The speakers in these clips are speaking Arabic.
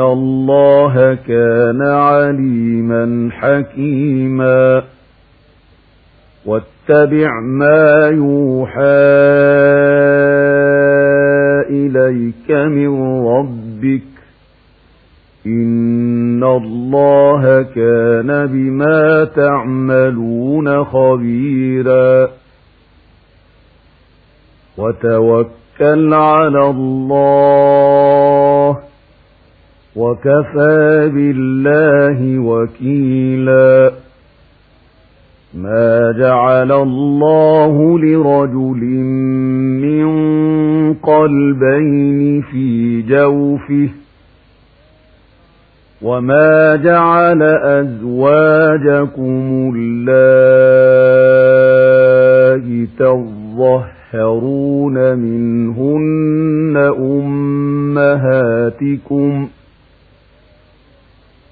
الله كان عليما حكيما واتبع ما يوحى إليك من ربك إن الله كان بما تعملون خبيرا وتوكل على الله وكفى بالله وكيلا. ما جعل الله لرجل من قلبين في جوفه وما جعل أزواجكم الله تظهرون منهن أمهاتكم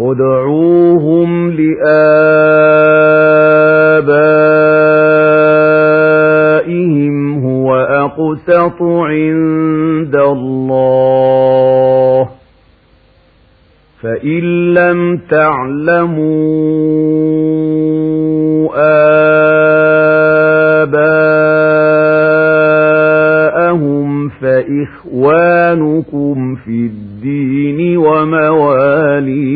ادعوهم لآبائهم هو أقسط عند الله. فإن لم تعلموا فإخوانكم في الدين ومواليكم.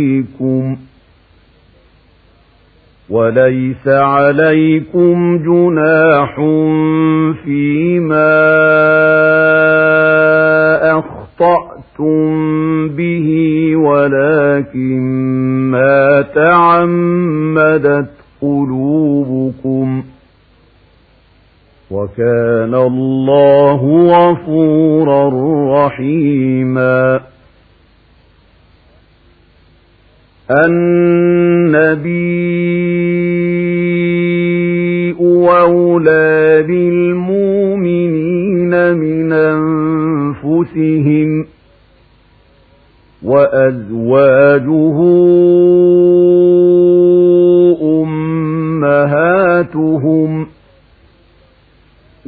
وليس عليكم جناح فيما أخطأتم به ولكن ما تعمدت وكان الله غفورا رحيما. النبي أولى بالمؤمنين من أنفسهم وأزواجه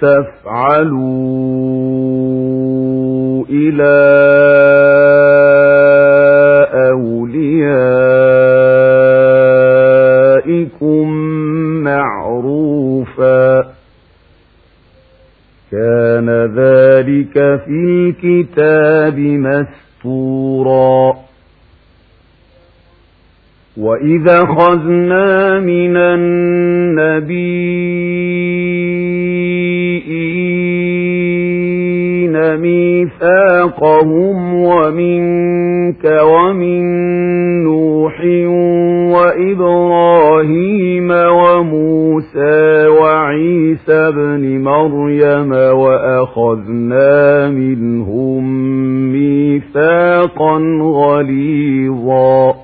تفعلوا إلى أوليائكم معروفا. كان ذلك في الكتاب مسطورا وإذا خذنا من النبيين ميثاقهم ومنك ومن نوح وإبراهيم وموسى وعيسى بن مريم وأخذنا منهم ميثاقا غليظا